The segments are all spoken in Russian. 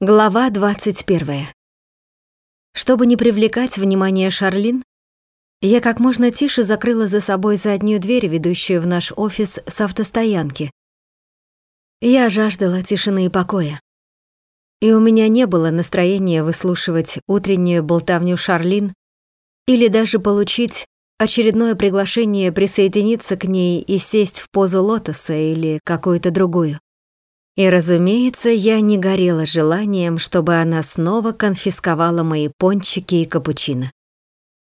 Глава 21. Чтобы не привлекать внимание Шарлин, я как можно тише закрыла за собой заднюю дверь, ведущую в наш офис с автостоянки. Я жаждала тишины и покоя. И у меня не было настроения выслушивать утреннюю болтовню Шарлин или даже получить очередное приглашение присоединиться к ней и сесть в позу лотоса или какую-то другую. И, разумеется, я не горела желанием, чтобы она снова конфисковала мои пончики и капучино.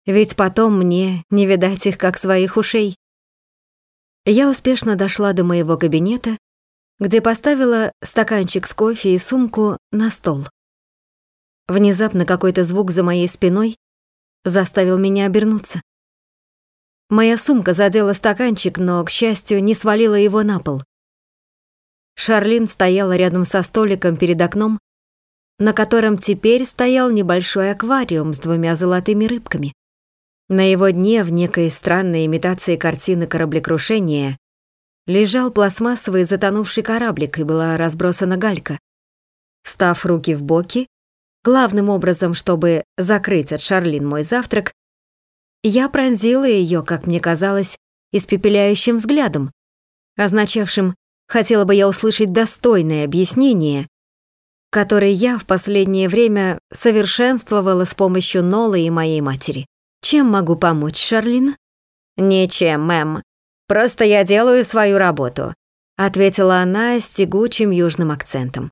Ведь потом мне не видать их как своих ушей. Я успешно дошла до моего кабинета, где поставила стаканчик с кофе и сумку на стол. Внезапно какой-то звук за моей спиной заставил меня обернуться. Моя сумка задела стаканчик, но, к счастью, не свалила его на пол. Шарлин стояла рядом со столиком перед окном, на котором теперь стоял небольшой аквариум с двумя золотыми рыбками. На его дне, в некой странной имитации картины кораблекрушения, лежал пластмассовый затонувший кораблик и была разбросана галька. Встав руки в боки, главным образом, чтобы закрыть от Шарлин мой завтрак, я пронзила ее, как мне казалось, испепеляющим взглядом, означавшим Хотела бы я услышать достойное объяснение, которое я в последнее время совершенствовала с помощью Нолы и моей матери. Чем могу помочь, Шарлин? Ничем, мэм. Просто я делаю свою работу, ответила она с тягучим южным акцентом.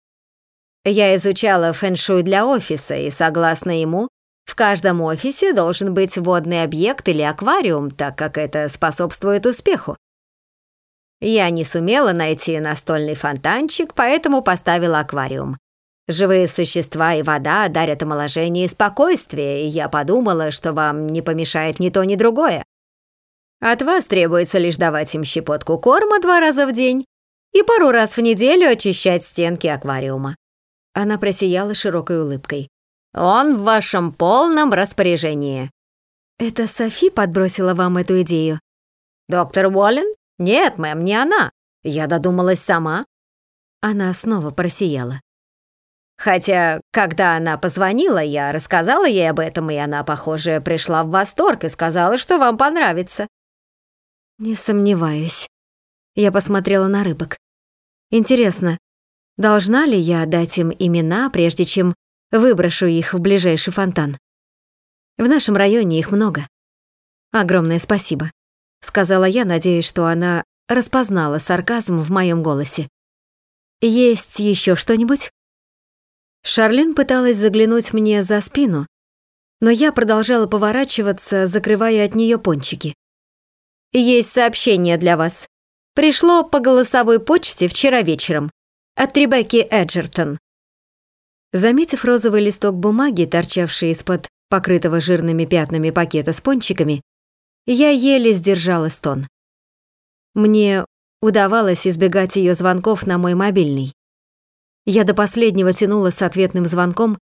Я изучала фэншуй для офиса, и согласно ему, в каждом офисе должен быть водный объект или аквариум, так как это способствует успеху. Я не сумела найти настольный фонтанчик, поэтому поставила аквариум. Живые существа и вода дарят омоложение и спокойствие, и я подумала, что вам не помешает ни то, ни другое. От вас требуется лишь давать им щепотку корма два раза в день и пару раз в неделю очищать стенки аквариума. Она просияла широкой улыбкой. Он в вашем полном распоряжении. Это Софи подбросила вам эту идею? Доктор Уоллен? «Нет, мэм, не она. Я додумалась сама». Она снова просияла. Хотя, когда она позвонила, я рассказала ей об этом, и она, похоже, пришла в восторг и сказала, что вам понравится. Не сомневаюсь. Я посмотрела на рыбок. Интересно, должна ли я дать им имена, прежде чем выброшу их в ближайший фонтан? В нашем районе их много. Огромное спасибо сказала я, надеясь, что она распознала сарказм в моем голосе. Есть еще что-нибудь? Шарлин пыталась заглянуть мне за спину, но я продолжала поворачиваться, закрывая от нее пончики. Есть сообщение для вас. Пришло по голосовой почте вчера вечером от Ребекки Эджертон. Заметив розовый листок бумаги, торчавший из-под покрытого жирными пятнами пакета с пончиками, я еле сдержала стон. Мне удавалось избегать ее звонков на мой мобильный. Я до последнего тянула с ответным звонком,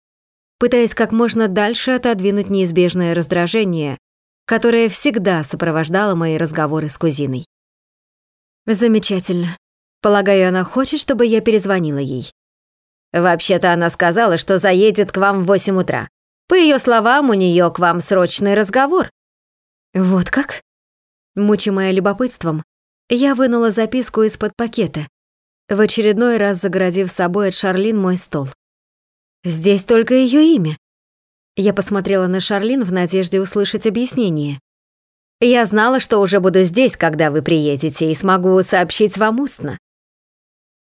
пытаясь как можно дальше отодвинуть неизбежное раздражение, которое всегда сопровождало мои разговоры с кузиной. Замечательно. Полагаю, она хочет, чтобы я перезвонила ей. Вообще-то она сказала, что заедет к вам в 8 утра. По ее словам, у нее к вам срочный разговор. Вот как? Мучимая любопытством, я вынула записку из-под пакета, в очередной раз загородив собой от Шарлин мой стол. Здесь только ее имя. Я посмотрела на Шарлин в надежде услышать объяснение. Я знала, что уже буду здесь, когда вы приедете, и смогу сообщить вам устно.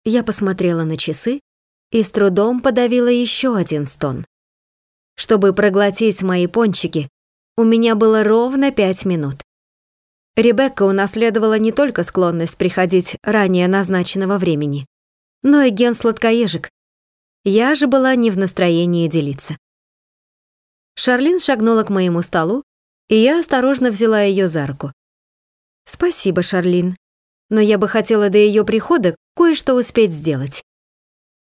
Я посмотрела на часы и с трудом подавила еще один стон. Чтобы проглотить мои пончики, у меня было ровно пять минут. Ребекка унаследовала не только склонность приходить ранее назначенного времени, но и ген сладкоежек. Я же была не в настроении делиться. Шарлин шагнула к моему столу, и я осторожно взяла ее за руку. «Спасибо, Шарлин, но я бы хотела до ее прихода кое-что успеть сделать.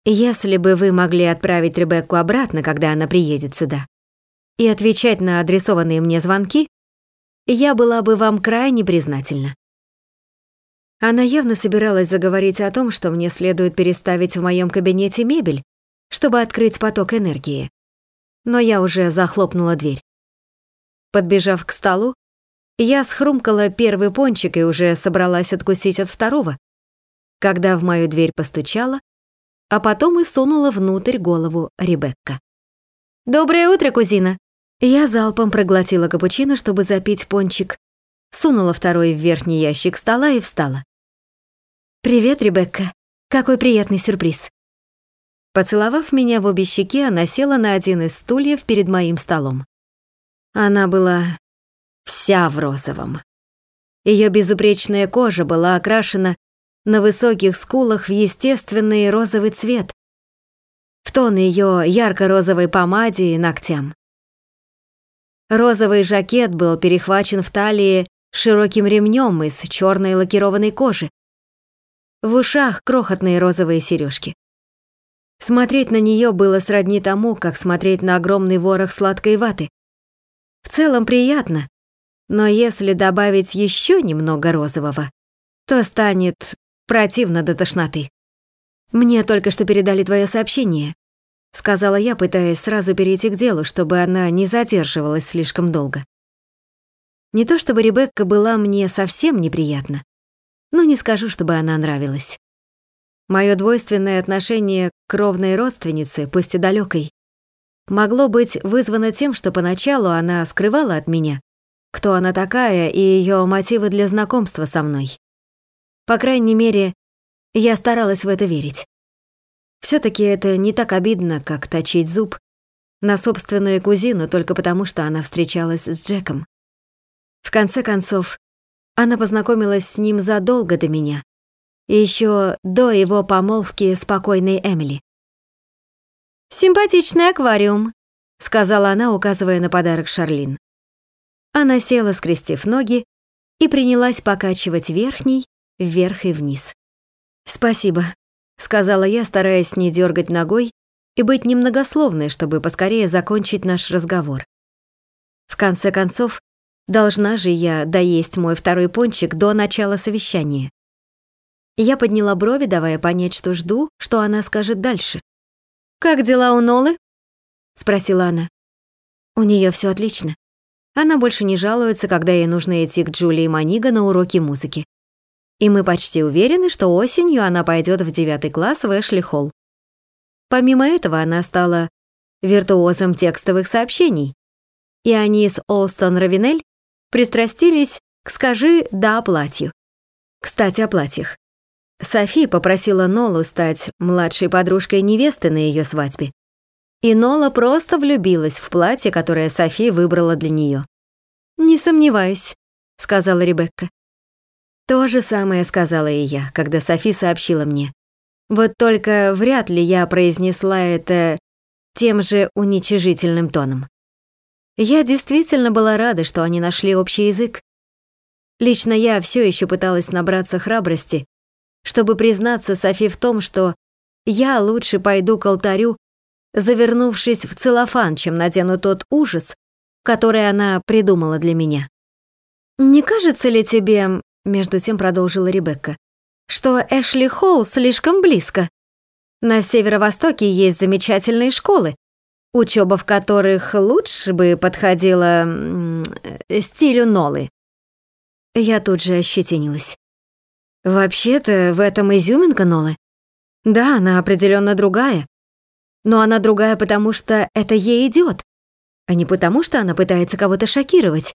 Если бы вы могли отправить Ребекку обратно, когда она приедет сюда, и отвечать на адресованные мне звонки, я была бы вам крайне признательна. Она явно собиралась заговорить о том, что мне следует переставить в моем кабинете мебель, чтобы открыть поток энергии. Но я уже захлопнула дверь. Подбежав к столу, я схрумкала первый пончик и уже собралась откусить от второго, когда в мою дверь постучала, а потом и сунула внутрь голову Ребекка. «Доброе утро, кузина!» Я залпом проглотила капучино, чтобы запить пончик, сунула второй в верхний ящик стола и встала. «Привет, Ребекка. Какой приятный сюрприз». Поцеловав меня в обе щеки, она села на один из стульев перед моим столом. Она была вся в розовом. Ее безупречная кожа была окрашена на высоких скулах в естественный розовый цвет, в тон ее ярко-розовой помаде и ногтям. Розовый жакет был перехвачен в талии широким ремнем из черной лакированной кожи. В ушах крохотные розовые сережки. Смотреть на нее было сродни тому, как смотреть на огромный ворох сладкой ваты. В целом приятно, но если добавить еще немного розового, то станет противно до тошноты. «Мне только что передали твое сообщение», — сказала я, пытаясь сразу перейти к делу, чтобы она не задерживалась слишком долго. Не то чтобы Ребекка была мне совсем неприятна, но не скажу, чтобы она нравилась. Моё двойственное отношение к кровной родственнице, пусть и далёкой, могло быть вызвано тем, что поначалу она скрывала от меня, кто она такая и её мотивы для знакомства со мной. По крайней мере, я старалась в это верить. Всё-таки это не так обидно, как точить зуб на собственную кузину только потому, что она встречалась с Джеком. В конце концов, она познакомилась с ним задолго до меня, и ещё до его помолвки с покойной Эмили. «Симпатичный аквариум», — сказала она, указывая на подарок Шарлин. Она села, скрестив ноги, и принялась покачивать верхний, вверх и вниз. «Спасибо», — сказала я, стараясь не дергать ногой и быть немногословной, чтобы поскорее закончить наш разговор. В конце концов, должна же я доесть мой второй пончик до начала совещания. Я подняла брови, давая понять, что жду, что она скажет дальше. «Как дела у Нолы?» — спросила она. «У нее все отлично. Она больше не жалуется, когда ей нужно идти к Джулии Манига на уроки музыки. И мы почти уверены, что осенью она пойдет в девятый класс в Эшли Холл. Помимо этого, она стала виртуозом текстовых сообщений, и они с Олстон Равинель пристрастились к «скажи да платью». Кстати, о платьях. Софи попросила Нолу стать младшей подружкой невесты на ее свадьбе. И Нола просто влюбилась в платье, которое Софи выбрала для нее. «Не сомневаюсь», — сказала Ребекка. То же самое сказала и я, когда Софи сообщила мне. Вот только вряд ли я произнесла это тем же уничижительным тоном. Я действительно была рада, что они нашли общий язык. Лично я все еще пыталась набраться храбрости чтобы признаться Софи в том, что я лучше пойду к алтарю, завернувшись в целлофан, чем надену тот ужас, который она придумала для меня. «Не кажется ли тебе, — между тем продолжила Ребекка, — что Эшли Холл слишком близко? На северо-востоке есть замечательные школы, учеба в которых лучше бы подходила стилю Нолы». Я тут же ощетинилась. Вообще-то в этом изюминка Нолы. Да, она определенно другая. Но она другая, потому что это ей идет, а не потому, что она пытается кого-то шокировать.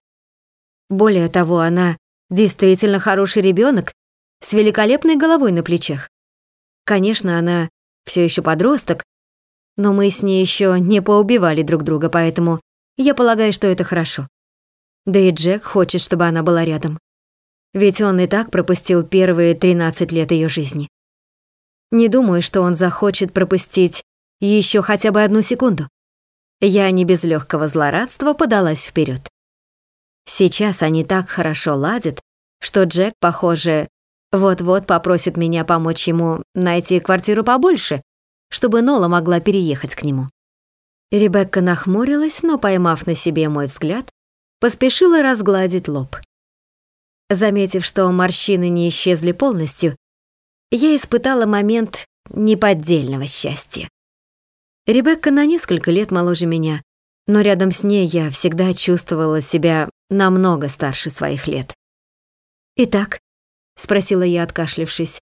Более того, она действительно хороший ребенок с великолепной головой на плечах. Конечно, она все еще подросток, но мы с ней еще не поубивали друг друга, поэтому я полагаю, что это хорошо. Да и Джек хочет, чтобы она была рядом ведь он и так пропустил первые 13 лет ее жизни. Не думаю, что он захочет пропустить еще хотя бы одну секунду. Я не без легкого злорадства подалась вперед. Сейчас они так хорошо ладят, что Джек, похоже, вот-вот попросит меня помочь ему найти квартиру побольше, чтобы Нола могла переехать к нему. Ребекка нахмурилась, но, поймав на себе мой взгляд, поспешила разгладить лоб. Заметив, что морщины не исчезли полностью, я испытала момент неподдельного счастья. Ребекка на несколько лет моложе меня, но рядом с ней я всегда чувствовала себя намного старше своих лет. «Итак», — спросила я, откашлившись,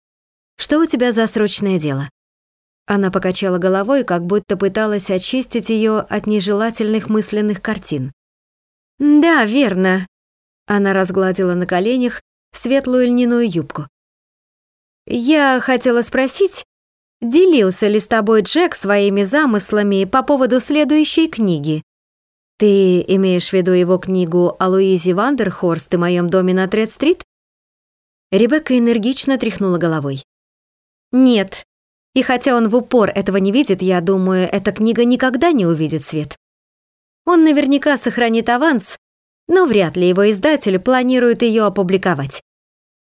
«что у тебя за срочное дело?» Она покачала головой, как будто пыталась очистить ее от нежелательных мысленных картин. «Да, верно». Она разгладила на коленях светлую льняную юбку. «Я хотела спросить, делился ли с тобой Джек своими замыслами по поводу следующей книги? Ты имеешь в виду его книгу о Луизе Вандерхорст и моем доме на Тред-стрит?» Ребекка энергично тряхнула головой. «Нет. И хотя он в упор этого не видит, я думаю, эта книга никогда не увидит свет. Он наверняка сохранит аванс, но вряд ли его издатель планирует ее опубликовать.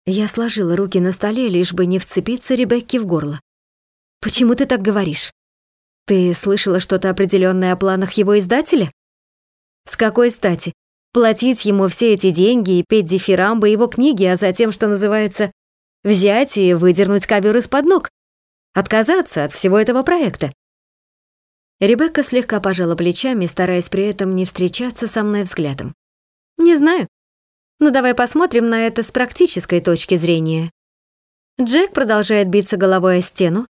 Я сложила руки на столе, лишь бы не вцепиться Ребекке в горло. «Почему ты так говоришь? Ты слышала что-то определенное о планах его издателя? С какой стати? Платить ему все эти деньги и петь дифирамбы его книги, а затем, что называется, взять и выдернуть ковер из-под ног? Отказаться от всего этого проекта? Ребекка слегка пожала плечами, стараясь при этом не встречаться со мной взглядом. «Не знаю. Но давай посмотрим на это с практической точки зрения». Джек продолжает биться головой о стену.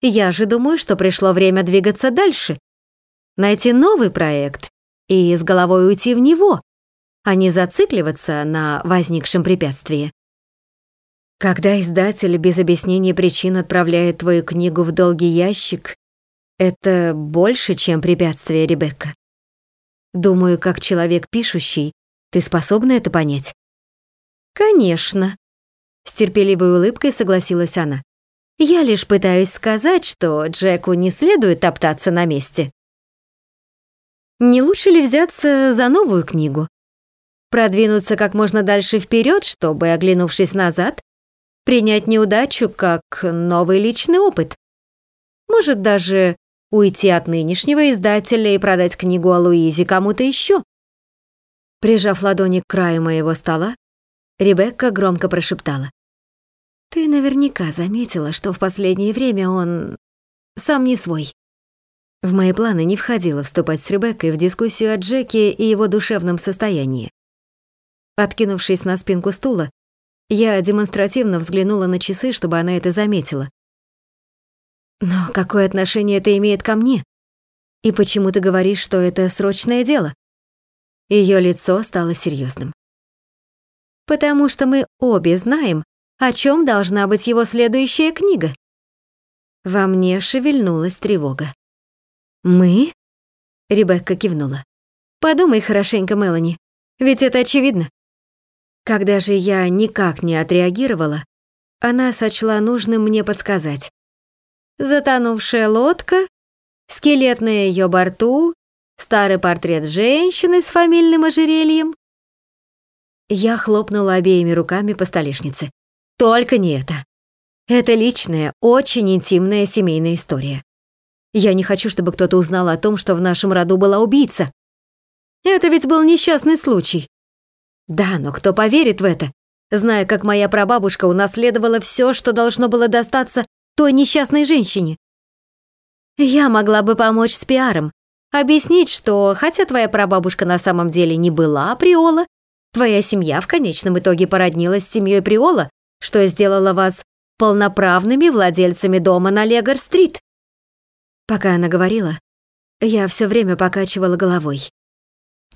Я же думаю, что пришло время двигаться дальше. Найти новый проект и с головой уйти в него, а не зацикливаться на возникшем препятствии. Когда издатель без объяснения причин отправляет твою книгу в долгий ящик, это больше, чем препятствие, Ребекка. Думаю, как человек пишущий, ты способна это понять? Конечно. С терпеливой улыбкой согласилась она. Я лишь пытаюсь сказать, что Джеку не следует топтаться на месте. Не лучше ли взяться за новую книгу? Продвинуться как можно дальше вперед, чтобы, оглянувшись назад, принять неудачу как новый личный опыт. Может, даже уйти от нынешнего издателя и продать книгу о Луизе кому-то еще. Прижав ладони к краю моего стола, Ребекка громко прошептала. «Ты наверняка заметила, что в последнее время он... сам не свой». В мои планы не входило вступать с Ребеккой в дискуссию о Джеке и его душевном состоянии. Откинувшись на спинку стула, я демонстративно взглянула на часы, чтобы она это заметила. Но какое отношение это имеет ко мне? И почему ты говоришь, что это срочное дело? Ее лицо стало серьезным. Потому что мы обе знаем, о чем должна быть его следующая книга. Во мне шевельнулась тревога. «Мы?» — Ребекка кивнула. «Подумай хорошенько, Мелани, ведь это очевидно». Когда же я никак не отреагировала, она сочла нужным мне подсказать затонувшая лодка, скелет на ее борту, старый портрет женщины с фамильным ожерельем. Я хлопнула обеими руками по столешнице. Только не это. Это личная, очень интимная семейная история. Я не хочу, чтобы кто-то узнал о том, что в нашем роду была убийца. Это ведь был несчастный случай. Да, но кто поверит в это, зная, как моя прабабушка унаследовала все, что должно было достаться той несчастной женщине. Я могла бы помочь с пиаром, объяснить, что хотя твоя прабабушка на самом деле не была Приола, твоя семья в конечном итоге породнилась с семьей Приола, что сделало вас полноправными владельцами дома на Легор-стрит. Пока она говорила, я все время покачивала головой.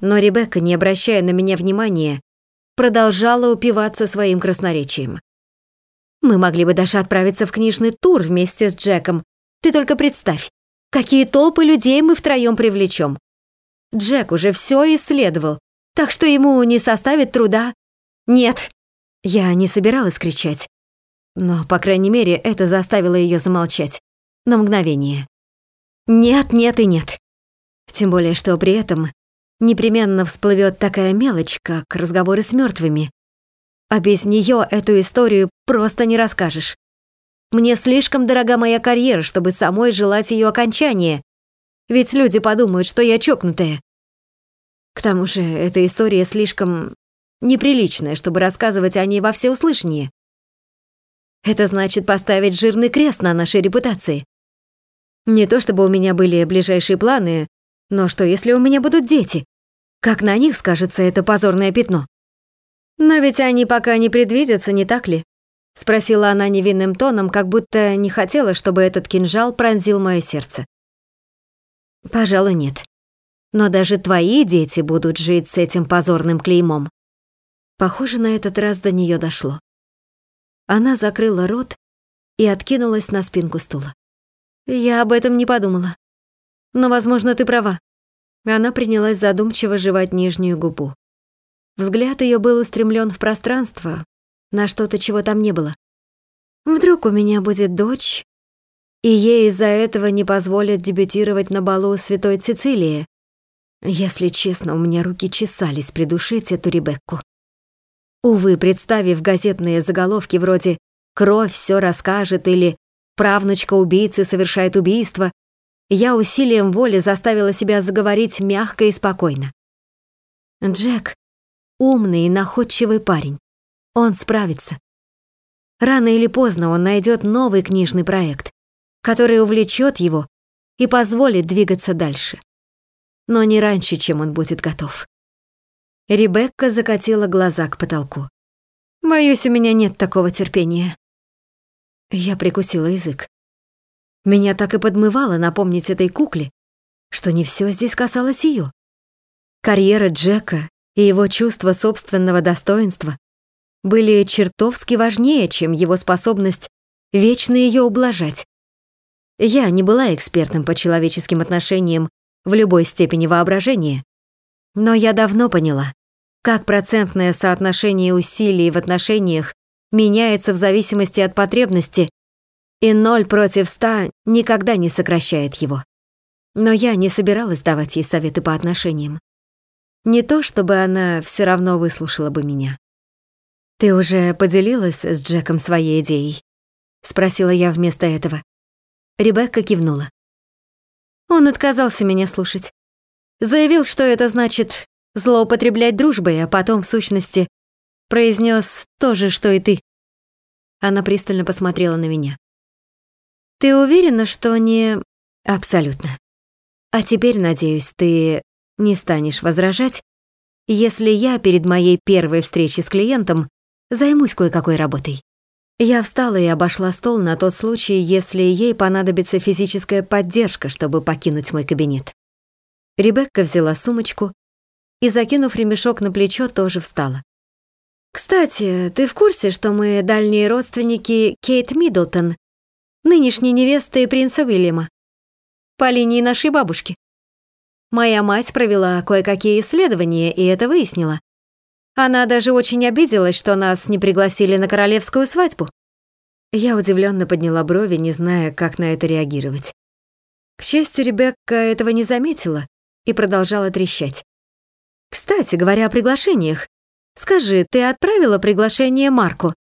Но Ребекка, не обращая на меня внимания, продолжала упиваться своим красноречием. Мы могли бы даже отправиться в книжный тур вместе с Джеком. Ты только представь, какие толпы людей мы втроем привлечем. Джек уже все исследовал, так что ему не составит труда. Нет, я не собиралась кричать. Но, по крайней мере, это заставило ее замолчать. На мгновение. Нет, нет и нет. Тем более, что при этом непременно всплывет такая мелочь, как разговоры с мертвыми, а без нее эту историю просто не расскажешь. Мне слишком дорога моя карьера, чтобы самой желать ее окончания. Ведь люди подумают, что я чокнутая. К тому же, эта история слишком неприличная, чтобы рассказывать о ней во всеуслышание. Это значит поставить жирный крест на нашей репутации. Не то чтобы у меня были ближайшие планы, но что если у меня будут дети? Как на них скажется это позорное пятно? Но ведь они пока не предвидятся, не так ли? Спросила она невинным тоном, как будто не хотела, чтобы этот кинжал пронзил мое сердце. Пожалуй, нет. Но даже твои дети будут жить с этим позорным клеймом. Похоже, на этот раз до нее дошло. Она закрыла рот и откинулась на спинку стула. Я об этом не подумала. Но, возможно, ты права. Она принялась задумчиво жевать нижнюю губу. Взгляд ее был устремлен в пространство, на что-то, чего там не было. Вдруг у меня будет дочь, и ей из-за этого не позволят дебютировать на балу Святой Цицилии. Если честно, у меня руки чесались придушить эту Ребекку. Увы, представив газетные заголовки вроде «Кровь все расскажет» или «Правнучка убийцы совершает убийство», я усилием воли заставила себя заговорить мягко и спокойно. Джек — умный и находчивый парень. Он справится. Рано или поздно он найдет новый книжный проект, который увлечет его и позволит двигаться дальше. Но не раньше, чем он будет готов. Ребекка закатила глаза к потолку. «Боюсь, у меня нет такого терпения». Я прикусила язык. Меня так и подмывало напомнить этой кукле, что не все здесь касалось ее. Карьера Джека и его чувство собственного достоинства были чертовски важнее, чем его способность вечно ее ублажать. Я не была экспертом по человеческим отношениям в любой степени воображения, но я давно поняла, как процентное соотношение усилий в отношениях меняется в зависимости от потребности, и ноль против ста никогда не сокращает его. Но я не собиралась давать ей советы по отношениям. Не то, чтобы она все равно выслушала бы меня. «Ты уже поделилась с Джеком своей идеей?» — спросила я вместо этого. Ребекка кивнула. Он отказался меня слушать. Заявил, что это значит злоупотреблять дружбой, а потом, в сущности, произнес то же, что и ты. Она пристально посмотрела на меня. «Ты уверена, что не...» «Абсолютно. А теперь, надеюсь, ты не станешь возражать, если я перед моей первой встречей с клиентом Займусь кое-какой работой. Я встала и обошла стол на тот случай, если ей понадобится физическая поддержка, чтобы покинуть мой кабинет. Ребекка взяла сумочку и, закинув ремешок на плечо, тоже встала. «Кстати, ты в курсе, что мы дальние родственники Кейт Миддлтон, нынешней невесты принца Уильяма? По линии нашей бабушки. Моя мать провела кое-какие исследования и это выяснила. Она даже очень обиделась, что нас не пригласили на королевскую свадьбу. Я удивленно подняла брови, не зная, как на это реагировать. К счастью, Ребекка этого не заметила и продолжала трещать. «Кстати, говоря о приглашениях, скажи, ты отправила приглашение Марку?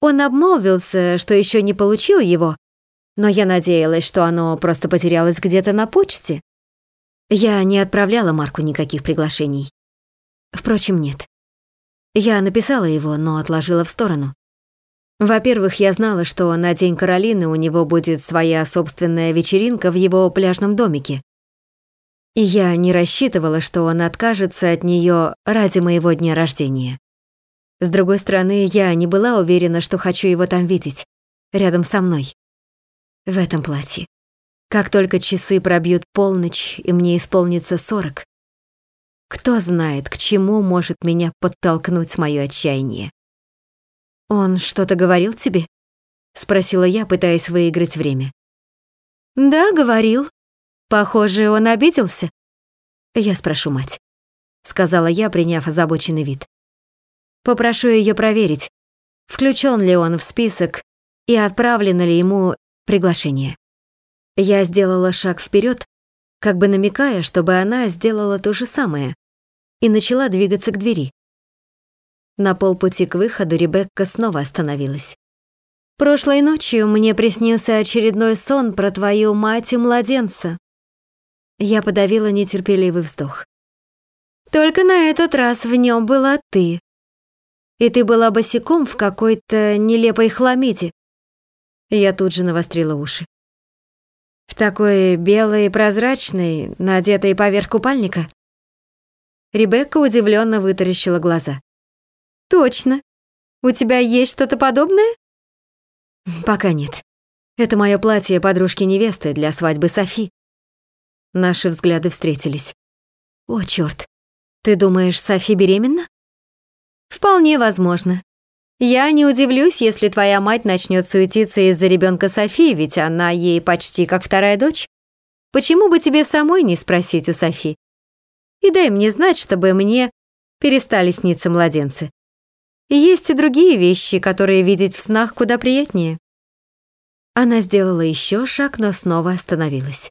Он обмолвился, что еще не получил его, но я надеялась, что оно просто потерялось где-то на почте. Я не отправляла Марку никаких приглашений. Впрочем, нет. Я написала его, но отложила в сторону. Во-первых, я знала, что на День Каролины у него будет своя собственная вечеринка в его пляжном домике. И я не рассчитывала, что он откажется от нее ради моего дня рождения. С другой стороны, я не была уверена, что хочу его там видеть, рядом со мной. В этом платье. Как только часы пробьют полночь, и мне исполнится сорок, кто знает, к чему может меня подтолкнуть мое отчаяние. «Он что-то говорил тебе?» — спросила я, пытаясь выиграть время. «Да, говорил. Похоже, он обиделся». «Я спрошу мать», — сказала я, приняв озабоченный вид. «Попрошу ее проверить, включен ли он в список и отправлено ли ему приглашение». Я сделала шаг вперед, как бы намекая, чтобы она сделала то же самое, и начала двигаться к двери. На полпути к выходу Ребекка снова остановилась. «Прошлой ночью мне приснился очередной сон про твою мать и младенца». Я подавила нетерпеливый вздох. «Только на этот раз в нем была ты. И ты была босиком в какой-то нелепой хламиде». Я тут же навострила уши. В такой белой прозрачной, надетой поверх купальника? Ребекка удивленно вытаращила глаза. Точно. У тебя есть что-то подобное? Пока нет. Это мое платье подружки невесты для свадьбы Софи. Наши взгляды встретились. О, чёрт. Ты думаешь, Софи беременна? Вполне возможно. Я не удивлюсь, если твоя мать начнет суетиться из-за ребенка Софи, ведь она ей почти как вторая дочь. Почему бы тебе самой не спросить у Софи? И дай мне знать, чтобы мне перестали сниться младенцы. Есть и другие вещи, которые видеть в снах куда приятнее. Она сделала еще шаг, но снова остановилась.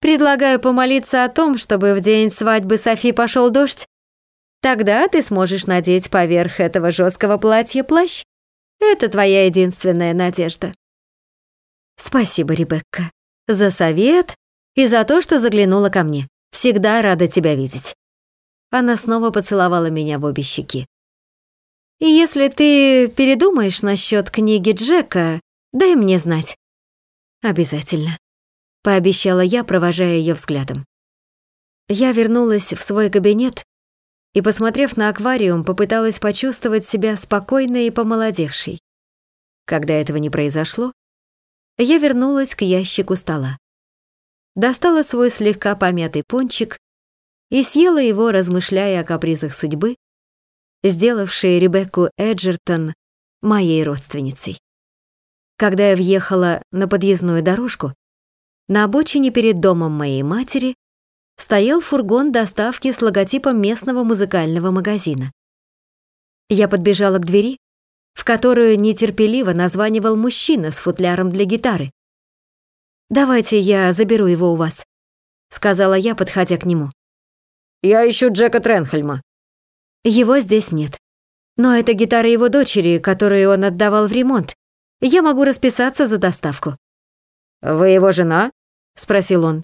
Предлагаю помолиться о том, чтобы в день свадьбы Софи пошел дождь. Тогда ты сможешь надеть поверх этого жесткого платья плащ. Это твоя единственная надежда. Спасибо, Ребекка, за совет и за то, что заглянула ко мне. Всегда рада тебя видеть. Она снова поцеловала меня в обе щеки. И если ты передумаешь насчет книги Джека, дай мне знать. Обязательно пообещала я, провожая ее взглядом. Я вернулась в свой кабинет и, посмотрев на аквариум, попыталась почувствовать себя спокойной и помолодевшей. Когда этого не произошло, я вернулась к ящику стола. Достала свой слегка помятый пончик и съела его, размышляя о капризах судьбы, сделавшей Ребекку Эджертон моей родственницей. Когда я въехала на подъездную дорожку, на обочине перед домом моей матери стоял фургон доставки с логотипом местного музыкального магазина. Я подбежала к двери, в которую нетерпеливо названивал мужчина с футляром для гитары. «Давайте я заберу его у вас», — сказала я, подходя к нему. «Я ищу Джека Тренхельма». «Его здесь нет. Но это гитара его дочери, которую он отдавал в ремонт. Я могу расписаться за доставку». «Вы его жена?» Спросил он.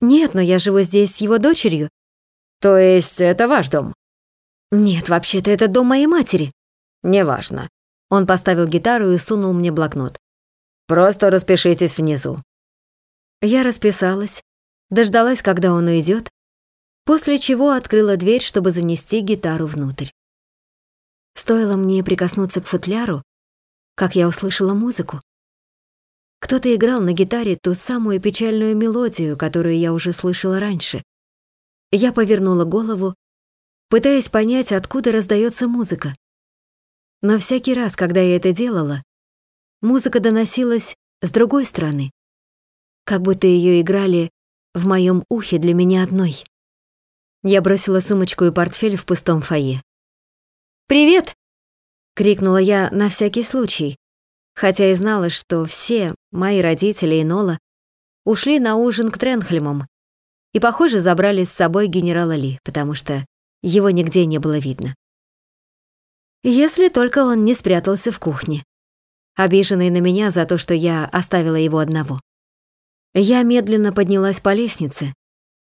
Нет, но я живу здесь с его дочерью. То есть это ваш дом? Нет, вообще-то это дом моей матери. Неважно. Он поставил гитару и сунул мне блокнот. Просто распишитесь внизу. Я расписалась, дождалась, когда он уйдет, после чего открыла дверь, чтобы занести гитару внутрь. Стоило мне прикоснуться к футляру, как я услышала музыку. Кто-то играл на гитаре ту самую печальную мелодию, которую я уже слышала раньше. Я повернула голову, пытаясь понять, откуда раздается музыка. Но всякий раз, когда я это делала, музыка доносилась с другой стороны, как будто ее играли в моем ухе для меня одной. Я бросила сумочку и портфель в пустом фойе. «Привет!» — крикнула я на всякий случай, хотя и знала, что все, мои родители и Нола, ушли на ужин к Тренхельмам и, похоже, забрали с собой генерала Ли, потому что его нигде не было видно. Если только он не спрятался в кухне, обиженный на меня за то, что я оставила его одного. Я медленно поднялась по лестнице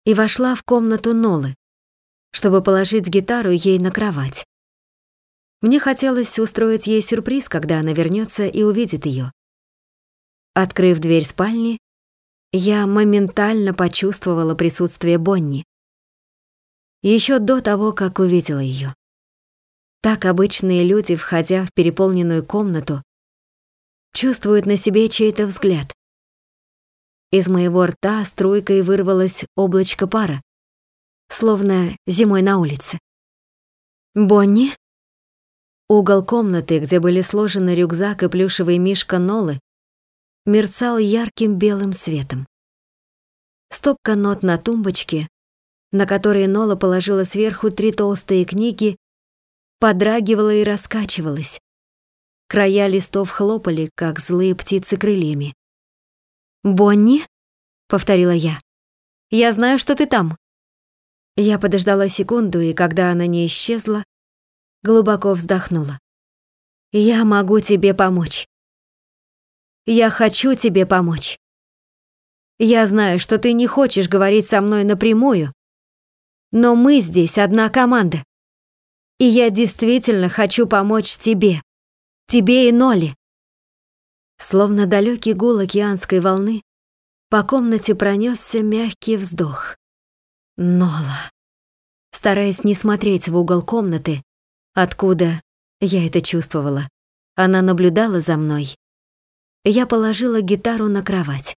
и вошла в комнату Нолы, чтобы положить гитару ей на кровать. Мне хотелось устроить ей сюрприз, когда она вернется и увидит ее. Открыв дверь спальни, я моментально почувствовала присутствие Бонни. Еще до того, как увидела ее. Так обычные люди, входя в переполненную комнату, чувствуют на себе чей-то взгляд. Из моего рта струйкой вырвалось облачко пара, словно зимой на улице. «Бонни?» Угол комнаты, где были сложены рюкзак и плюшевый мишка Нолы, мерцал ярким белым светом. Стопка нот на тумбочке, на которой Нола положила сверху три толстые книги, подрагивала и раскачивалась. Края листов хлопали, как злые птицы крыльями. «Бонни?» — повторила я. «Я знаю, что ты там». Я подождала секунду, и когда она не исчезла, глубоко вздохнула. «Я могу тебе помочь. Я хочу тебе помочь. Я знаю, что ты не хочешь говорить со мной напрямую, но мы здесь одна команда. И я действительно хочу помочь тебе, тебе и Ноли». Словно далекий гул океанской волны, По комнате пронесся мягкий вздох. Нола. Стараясь не смотреть в угол комнаты, откуда я это чувствовала, она наблюдала за мной. Я положила гитару на кровать.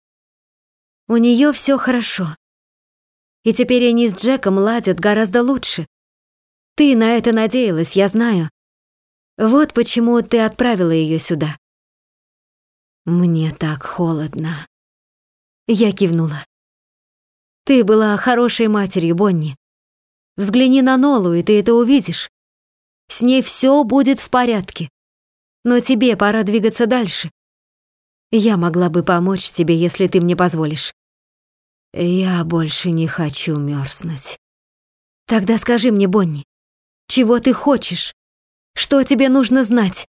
У нее все хорошо. И теперь они с Джеком ладят гораздо лучше. Ты на это надеялась, я знаю. Вот почему ты отправила ее сюда. Мне так холодно. Я кивнула. Ты была хорошей матерью, Бонни. Взгляни на Нолу, и ты это увидишь. С ней все будет в порядке. Но тебе пора двигаться дальше. Я могла бы помочь тебе, если ты мне позволишь. Я больше не хочу мерзнуть. Тогда скажи мне, Бонни, чего ты хочешь? Что тебе нужно знать?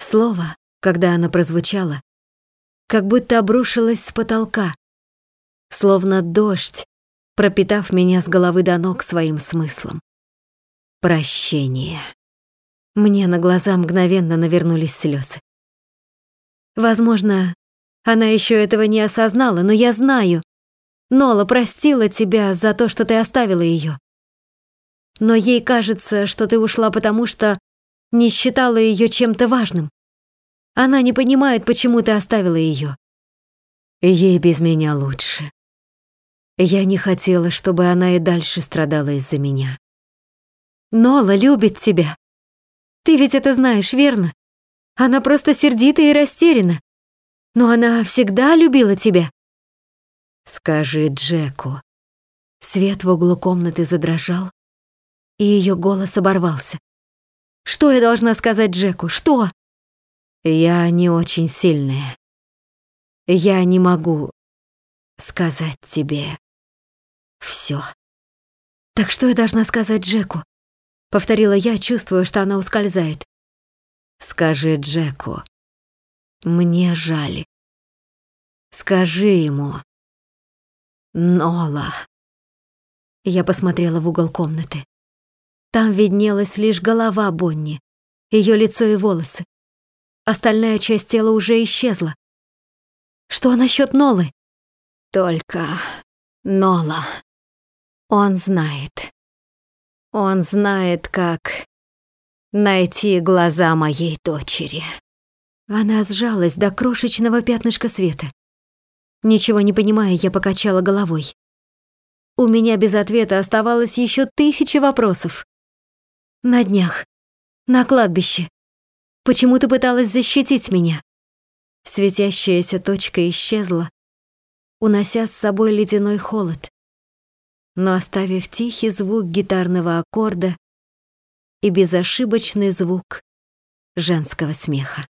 Слово, когда оно прозвучало, как будто обрушилось с потолка, словно дождь, пропитав меня с головы до ног своим смыслом. Прощение. Мне на глаза мгновенно навернулись слезы. Возможно, она еще этого не осознала, но я знаю. Нола простила тебя за то, что ты оставила ее. Но ей кажется, что ты ушла потому, что не считала ее чем-то важным. Она не понимает, почему ты оставила ее. Ей без меня лучше. Я не хотела, чтобы она и дальше страдала из-за меня. Нола любит тебя. Ты ведь это знаешь, верно? Она просто сердита и растеряна. Но она всегда любила тебя. Скажи Джеку. Свет в углу комнаты задрожал, и ее голос оборвался. Что я должна сказать Джеку? Что? Я не очень сильная. Я не могу сказать тебе все. Так что я должна сказать Джеку? Повторила я, чувствуя, что она ускользает. Скажи Джеку. Мне жаль. Скажи ему. Нола. Я посмотрела в угол комнаты. Там виднелась лишь голова Бонни, ее лицо и волосы. Остальная часть тела уже исчезла. Что насчет Нолы? Только Нола. Он знает. Он знает, как найти глаза моей дочери. Она сжалась до крошечного пятнышка света. Ничего не понимая, я покачала головой. У меня без ответа оставалось еще тысячи вопросов. На днях, на кладбище. Почему ты пыталась защитить меня? Светящаяся точка исчезла, унося с собой ледяной холод, но оставив тихий звук гитарного аккорда и безошибочный звук женского смеха.